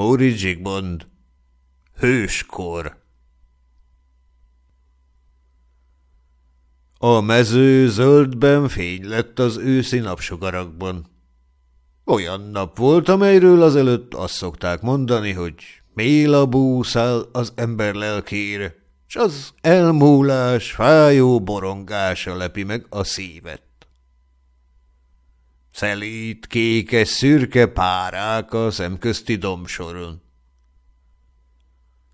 Móri Zsigmond. Hőskor. A mező zöldben fény lett az őszi napsugarakban. Olyan nap volt, amelyről azelőtt azt szokták mondani, hogy méla búszál az ember lelkére, s az elmúlás fájó borongása lepi meg a szívet. Szelít, kékes, szürke párák a szemközti domsoron.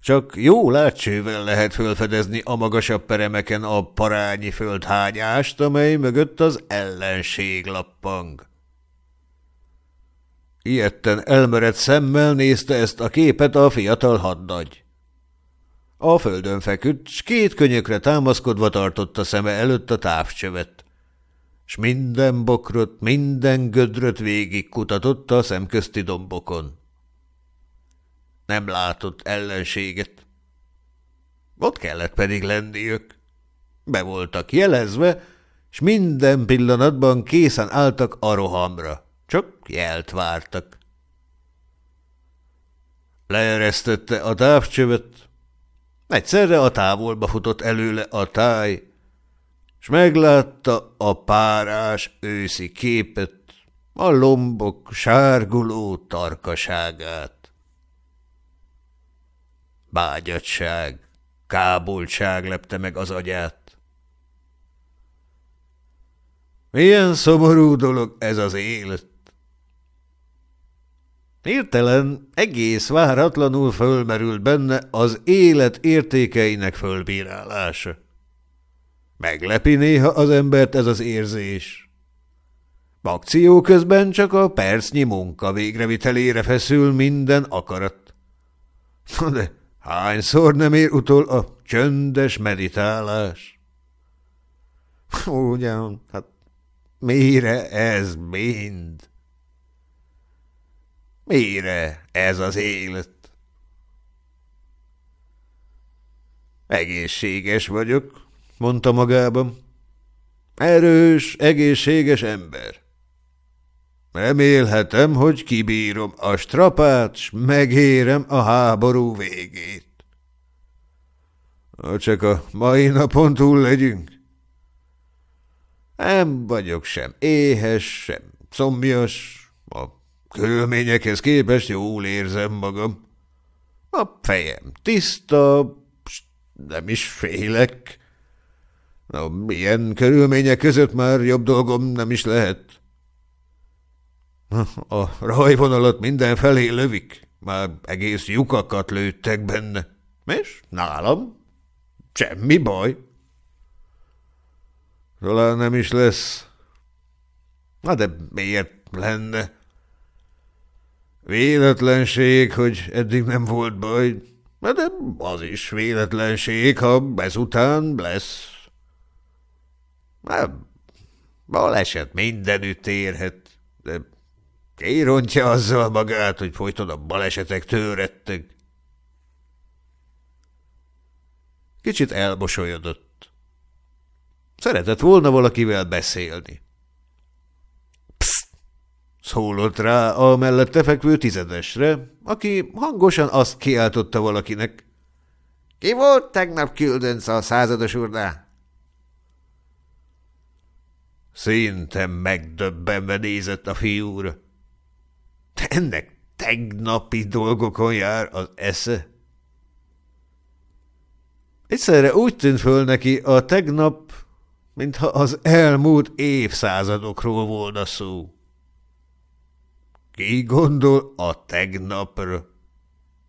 Csak jó látcsővel lehet fölfedezni a magasabb peremeken a parányi földhányást, amely mögött az ellenség lappang. Ilyetten elmered szemmel nézte ezt a képet a fiatal hadnagy. A földön feküdt, s két könyökre támaszkodva tartotta szeme előtt a távcsövet, s minden bokrot, minden gödröt végig kutatott a szemközti dombokon. Nem látott ellenséget. Ott kellett pedig lenniük. Be voltak jelezve, s minden pillanatban készen álltak a rohamra. Csak jelt vártak. Leeresztette a távcsövet. Egyszerre a távolba futott előle a táj, s meglátta a párás őszi képet, a lombok sárguló tarkaságát. Bágyadság, kábultság lepte meg az agyát. Milyen szomorú dolog ez az élet. Hirtelen egész váratlanul fölmerült benne az élet értékeinek fölbírálása. Meglepi néha az embert ez az érzés. Akció közben csak a percnyi munka végrevitelére feszül minden akarat. De hányszor nem ér utol a csöndes meditálás? Ugyan, hát mire ez mind? Mire ez az élet? Egészséges vagyok, mondta magában. Erős, egészséges ember. Remélhetem, hogy kibírom a strapát, s megérem a háború végét. Csak a mai napon túl legyünk. Nem vagyok sem éhes, sem szomjas, a körülményekhez képest jól érzem magam. A fejem tiszta, nem is félek. Na, milyen körülmények között már jobb dolgom nem is lehet. A rajvonalat mindenfelé lövik, már egész lyukakat lőttek benne. És nálam semmi baj. Talán nem is lesz. Na de miért lenne? Véletlenség, hogy eddig nem volt baj, de az is véletlenség, ha ezután lesz. Nem, baleset mindenütt érhet, de ki rontja azzal magát, hogy folyton a balesetek törettek. Kicsit elmosolyodott. Szeretett volna valakivel beszélni. Pszt! Szólott rá a mellette fekvő tizedesre, aki hangosan azt kiáltotta valakinek. Ki volt tegnap küldönc a százados urnál? Szinte megdöbbenve nézett a fiúra. Ennek tegnapi dolgokon jár az esze? Egyszerre úgy tűnt föl neki a tegnap, mintha az elmúlt évszázadokról volna szó. Ki gondol a tegnapra?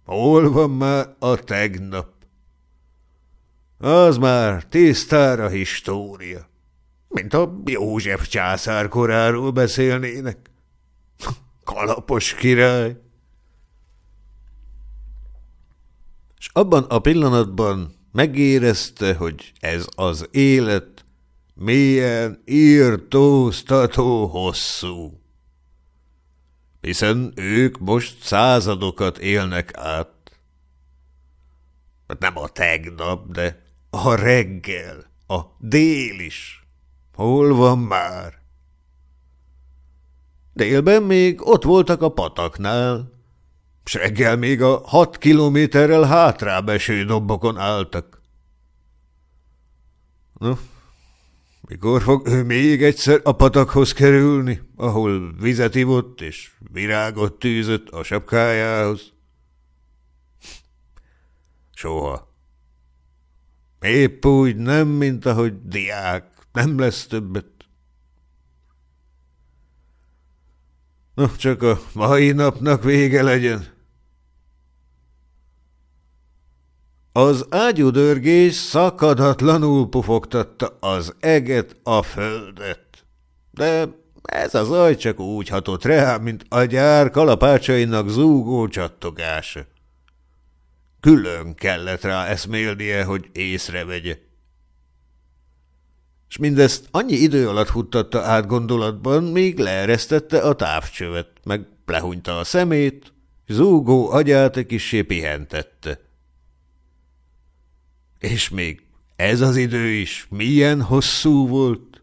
Hol van már a tegnap? Az már tisztára história mint a József császár koráról beszélnének. Kalapos király! És abban a pillanatban megérezte, hogy ez az élet milyen írtóztató hosszú. Hiszen ők most századokat élnek át. Hát nem a tegnap, de a reggel, a dél is. Hol van már? Délben még ott voltak a pataknál. s reggel még a hat kilométerrel hátrább eső dombokon álltak. No, mikor fog ő még egyszer a patakhoz kerülni, ahol vizet ivott és virágot tűzött a sapkájához? Soha. Épp úgy nem, mint ahogy diák, nem lesz többet. No, csak a mai napnak vége legyen. Az ágyudörgés szakadatlanul pufogtatta az eget, a földet. De ez a zaj csak úgy hatott rá, mint a gyár kalapácsainak zúgó csattogása. Külön kellett rá eszmélnie, hogy észrevegye. És mindezt annyi idő alatt futtatta át gondolatban, míg leeresztette a távcsövet, meg lehunyta a szemét, zúgó agyát egy kissé pihentette. És még ez az idő is milyen hosszú volt?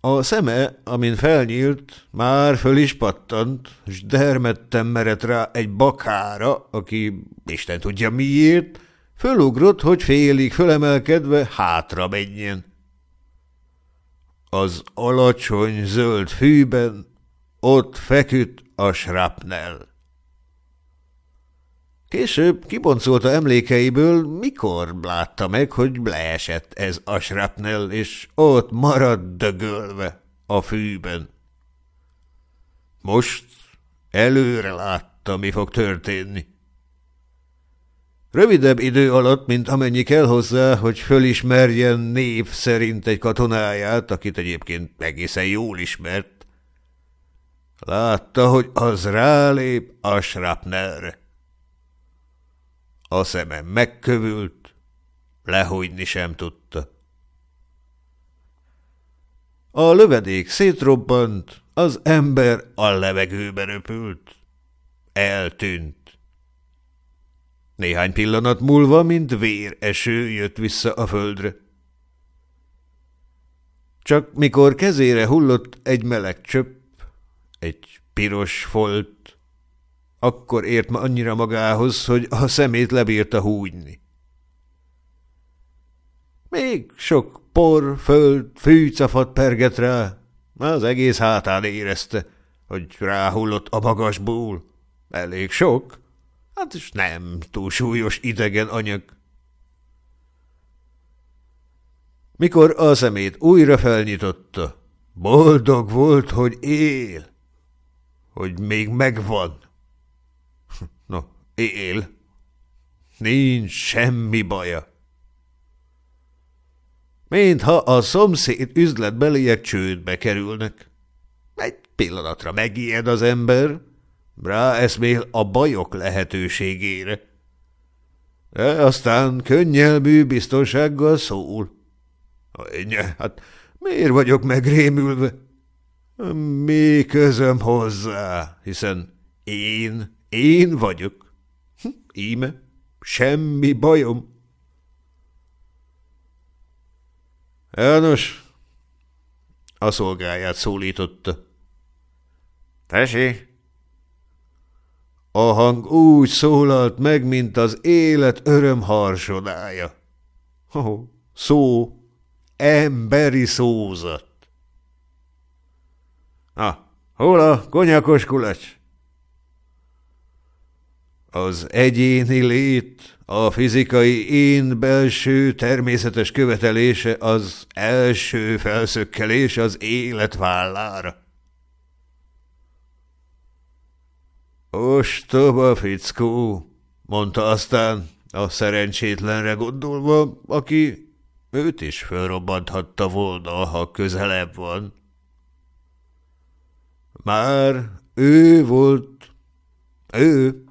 A szeme, amin felnyílt, már föl is pattant, s dermedten merett rá egy bakára, aki, Isten tudja miért, fölugrott, hogy félig fölemelkedve hátra menjen. Az alacsony zöld fűben ott feküdt a srapnel. Később kiboncolta emlékeiből, mikor látta meg, hogy leesett ez a srapnel, és ott maradt dögölve a fűben. Most előre látta, mi fog történni. Rövidebb idő alatt, mint amennyi kell hozzá, hogy fölismerjen név szerint egy katonáját, akit egyébként egészen jól ismert. Látta, hogy az rálép a srapnelre. A szeme megkövült, lehújni sem tudta. A lövedék szétrobbant, az ember a levegőbe röpült. Eltűnt. Néhány pillanat múlva, mint véreső jött vissza a földre. Csak mikor kezére hullott egy meleg csöpp, egy piros folt, akkor ért ma annyira magához, hogy a szemét lebírta húgyni. Még sok por, föld, fűcafat perget rá, az egész hátán érezte, hogy ráhullott a magasból. Elég sok, hát is nem túl súlyos idegen anyag. Mikor a szemét újra felnyitotta, boldog volt, hogy él, hogy még megvan. No, él. Nincs semmi baja. Mintha a szomszéd üzletbeliek csődbe kerülnek. Egy pillanatra megijed az ember, ráeszmél a bajok lehetőségére. De aztán könnyelmű biztonsággal szól. Nye, hát miért vagyok megrémülve? Mi közöm hozzá, hiszen én én vagyok. Hm, íme, semmi bajom. János, a szolgáját szólította. Tesi! A hang úgy szólalt meg, mint az élet öröm harsodája. Oh, szó, emberi szózat. Na, hol a konyakos kulacs? Az egyéni lét, a fizikai én belső természetes követelése az első felszökkelés az élet vállára. Ostoba fickó, mondta aztán a szerencsétlenre gondolva, aki őt is felrobbanthatta volna, ha közelebb van. Már ő volt, ő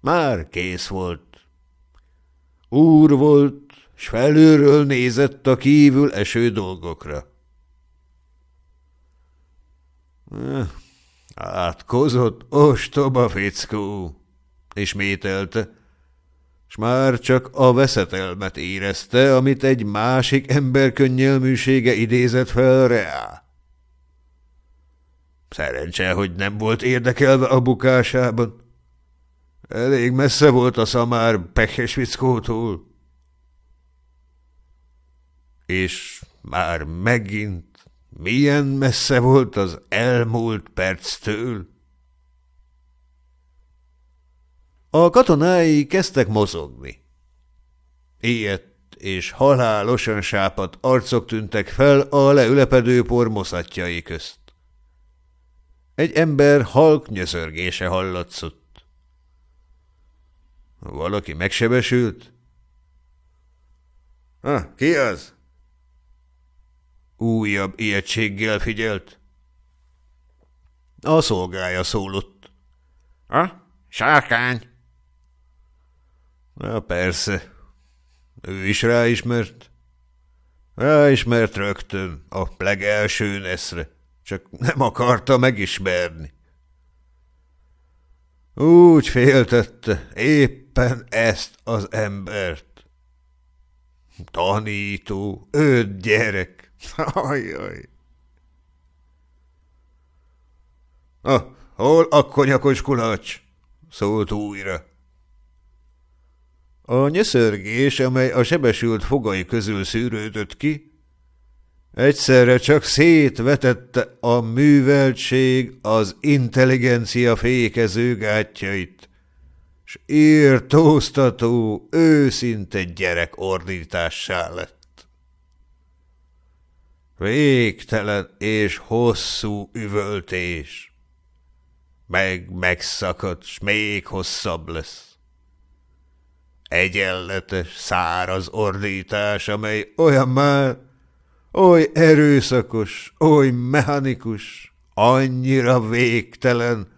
már kész volt. Úr volt, s felülről nézett a kívül eső dolgokra. Eh, átkozott ostoba fickó, ismételte, s már csak a veszetelmet érezte, amit egy másik ember könnyelműsége idézett fel reá. Szerencse, hogy nem volt érdekelve a bukásában. Elég messze volt a szamár Pekesvickótól. És már megint milyen messze volt az elmúlt perctől. A katonái kezdtek mozogni. Ilyet és halálosan sápat arcok tűntek fel a leülepedő por moszatjai közt. Egy ember halk nyözörgése hallatszott. Valaki megsebesült? Ha, ki az? Újabb ijegységgel figyelt. A szolgája szólott. Ha, sárkány. Na persze, ő is ráismert. Ráismert rögtön a legelső eszre, csak nem akarta megismerni. Úgy féltette éppen ezt az embert. Tanító, öt gyerek. Ajaj. Ah, hol a konyakos kulacs? szólt újra. A nyöszörgés, amely a sebesült fogai közül szűrődött ki, egyszerre csak szétvetette a műveltség az intelligencia fékező gátjait, s írtóztató, őszinte gyerek ordítássá lett. Végtelen és hosszú üvöltés, meg megszakadt, s még hosszabb lesz egyenletes, száraz ordítás, amely olyan már, oly erőszakos, oly mechanikus, annyira végtelen,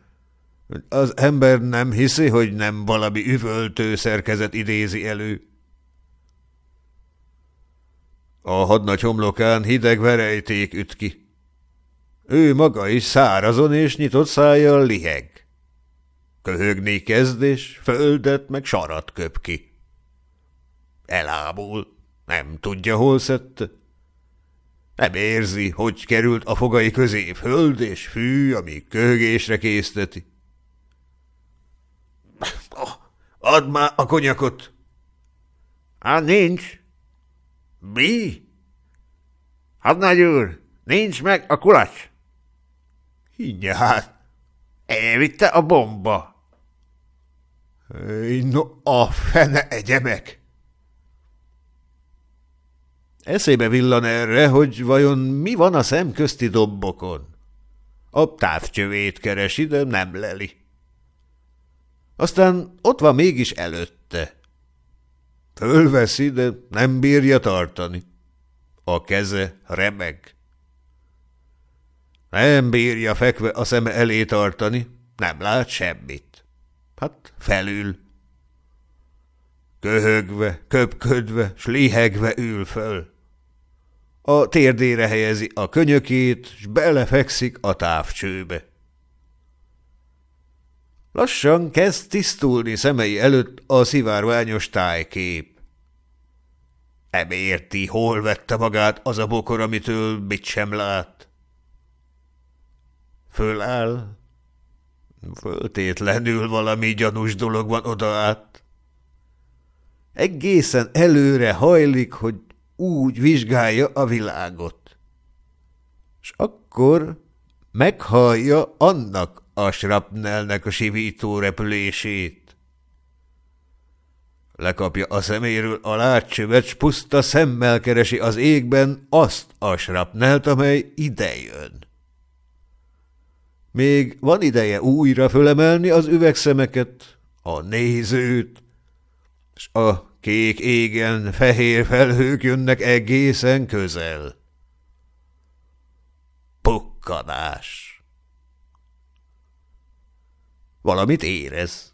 hogy az ember nem hiszi, hogy nem valami üvöltő szerkezet idézi elő. A hadnagy homlokán hideg verejték üt ki. Ő maga is szárazon és nyitott szájjal liheg. Köhögni kezd, és földet meg sarat köp ki. Elámul, nem tudja, hol szedte. Nem érzi, hogy került a fogai közé föld és fű, ami köhögésre készteti. Add már a konyakot! Hát nincs. Mi? Hadnagy úr, nincs meg a kulacs. Higgye hát, elvitte a bomba. No, a fene egyemek! Eszébe villan erre, hogy vajon mi van a szemközti dobbokon. A távcsövét keresi, de nem leli. Aztán ott van mégis előtte. Fölveszi, de nem bírja tartani. A keze remeg. Nem bírja fekve a szeme elé tartani, nem lát semmit. Hát felül. Köhögve, köpködve, s lihegve ül föl. A térdére helyezi a könyökét, s belefekszik a távcsőbe. Lassan kezd tisztulni szemei előtt a szivárványos tájkép. Nem érti, hol vette magát az a bokor, amitől mit sem lát. Föláll, Föltétlenül valami gyanús dolog van oda át. Egészen előre hajlik, hogy úgy vizsgálja a világot. És akkor meghallja annak a srapnelnek a sivító repülését. Lekapja a szeméről a látcsövet, s puszta szemmel keresi az égben azt a srapnelt, amely idejön. Még van ideje újra fölemelni az üvegszemeket, a nézőt, s a kék égen fehér felhők jönnek egészen közel. Pukkanás. Valamit érez.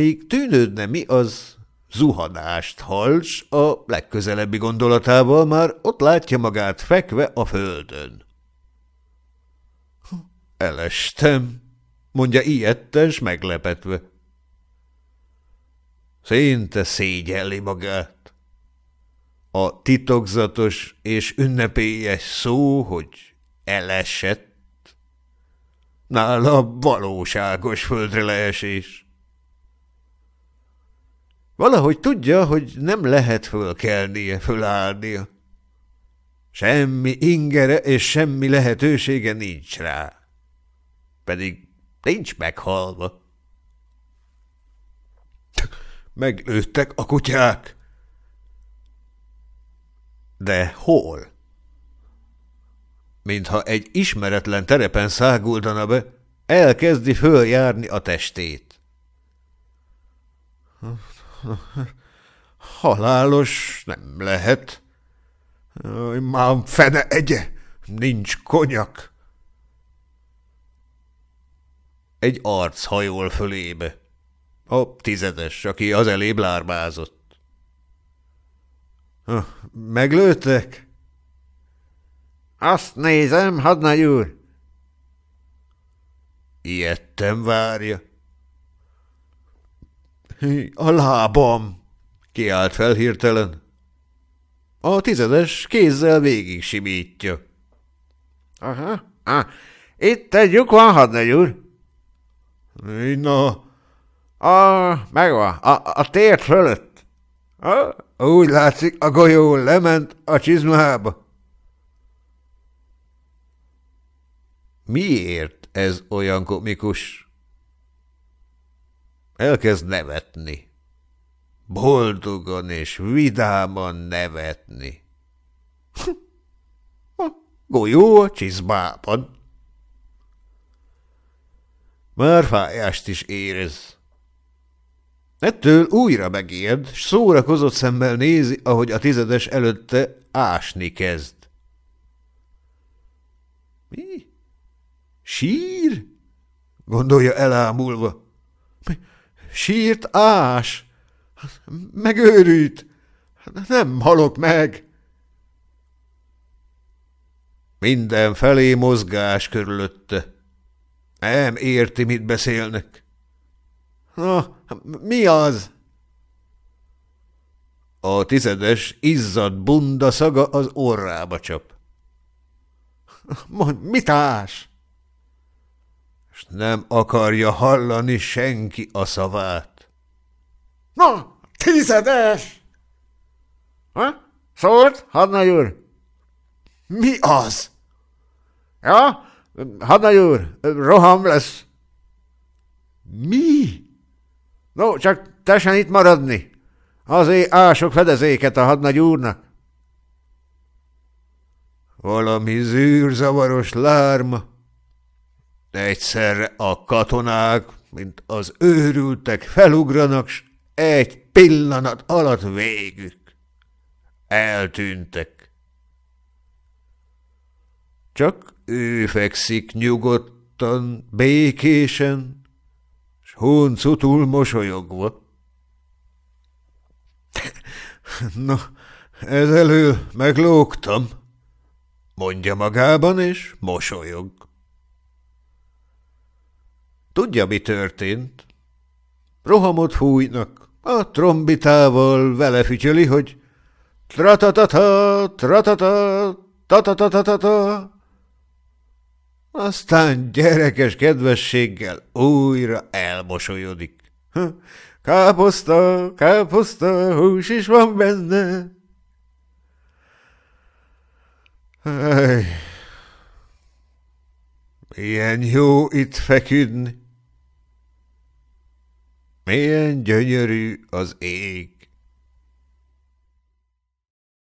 Míg tűnődne mi az, zuhanást hals, a legközelebbi gondolatával már ott látja magát fekve a földön. Elestem, mondja ilyetten, meglepetve. Szinte szégyelli magát. A titokzatos és ünnepélyes szó, hogy elesett, Nála valóságos földre leesés. Valahogy tudja, hogy nem lehet fölkelnie, fölállnia. Semmi ingere és semmi lehetősége nincs rá. Pedig nincs meghalva. Meglőttek a kutyák. De hol? Mintha egy ismeretlen terepen száguldana be, elkezdi följárni a testét. Halálos nem lehet. Már fene egye, nincs konyak. Egy arc hajol fölébe. A tizedes, aki az elébb lármázott. Meglőttek? Azt nézem, hadnagy úr. Ilyettem várja. A lábam! Kiált fel hirtelen. A tizedes kézzel végig simítja. Aha, ah, itt egy lyuk van, hadnagy úr. Na, a, megvan, a, a tér fölött. A, úgy látszik, a golyó lement a csizmába. Miért ez olyan komikus? Elkezd nevetni. Boldogan és vidáman nevetni. A golyó a csizmában. Már fájást is érez. Ettől újra megijed, s szórakozott szemmel nézi, ahogy a tizedes előtte ásni kezd. Mi? Sír? Gondolja elámulva. Sírt ás. Megőrült. Nem halok meg. Minden felé mozgás körülötte. Nem érti, mit beszélnek. Na, mi az? A tizedes izzad bunda szaga az orrába csap. Mond, mit ás? S nem akarja hallani senki a szavát. Na, tizedes! Ha? Szólt, hadnagy úr? Mi az? Ja, hadnagy úr, roham lesz. Mi? No, csak tesen itt maradni. Azért ások fedezéket a hadnagy úrnak. Valami zűrzavaros lárma. Egyszerre a katonák, mint az őrültek, felugranak, s egy pillanat alatt végük. Eltűntek. Csak ő fekszik nyugodtan, békésen, huncutul mosolyogva. Na, ezelől meglógtam, mondja magában, és mosolyog. Tudja, mi történt? Rohamot fújnak, a trombitával vele fütyöli, hogy tratatata, tratata, tatatatata, aztán gyerekes kedvességgel újra elmosolyodik. Káposzta, káposzta, hús is van benne. Hey. Milyen jó itt feküdni. Milyen gyönyörű az ég.